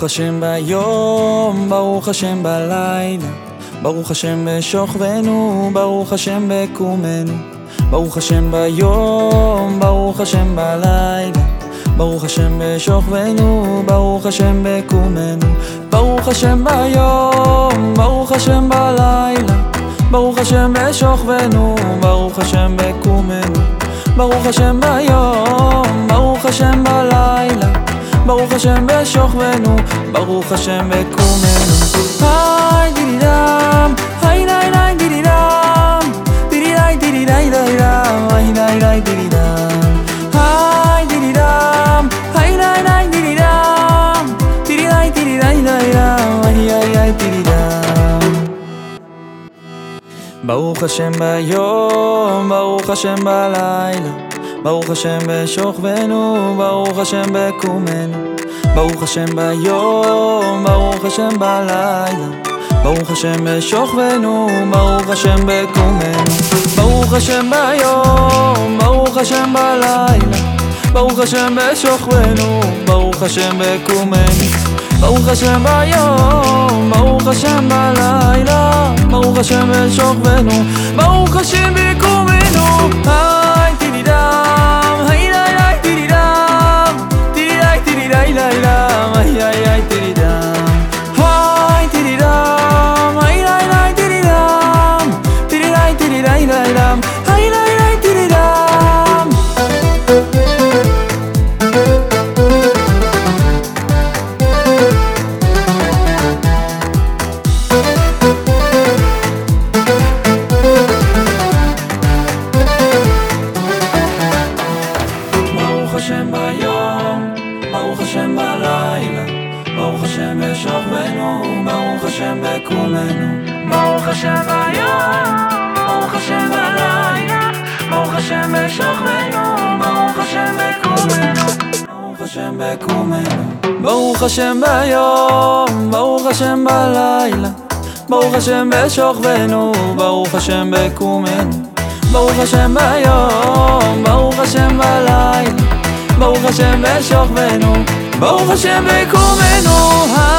ברוך השם ביום, ברוך השם בלילה, ברוך השם בשוכבנו, ברוך השם בקומנו, ברוך השם ביום, ברוך השם בלילה, ברוך השם בשוכבנו, ברוך השם בקומנו, ברוך השם ביום, ברוך השם בלילה, ברוך השם בשוכבנו, ברוך השם בקומנו, ברוך השם ביום, ברוך השם בלילה ברוך השם בשוכבנו, ברוך השם בקומנו. היי דידי דם, היי די די דידי דם, ברוך השם ביום, ברוך השם בלילה. ברוך השם בשוכבנו, ברוך השם בקומנו, ברוך השם ביום, ברוך השם בלילה, ברוך השם בשוכבנו, ברוך השם בקומנו, ברוך השם ביום, ברוך השם בלילה, ברוך השם בשוכבנו, ברוך השם בקומנו, ברוך השם ביום, ברוך השם בלילה, ברוך השם בשוכבנו, ברוך השם בקומנו, השם בלילה, ברוך השם בשוכבנו, ברוך השם בקומנו. ברוך השם ביום, ברוך השם בלילה, ברוך השם בשוכבנו, ברוך השם בקומנו. ברוך השם בקומנו. ברוך השם ביום, ברוך השם בלילה, ברוך השם בשוכבנו, ברוך השם בקומנו. ברוך השם ביום, ברוך השם בלילה ברוך השם בשוכבנו, ברוך השם בקומנו,